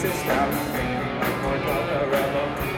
It's a stout thing, I'm a rebel.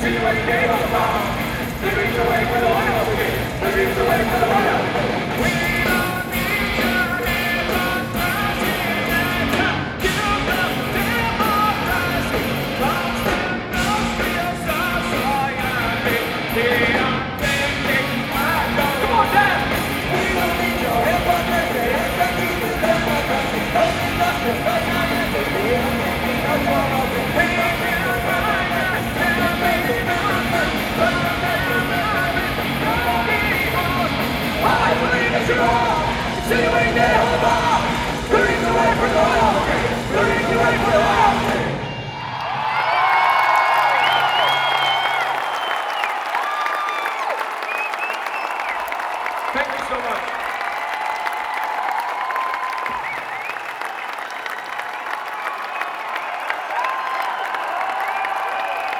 See you when you gave us a bomb. You when you went with a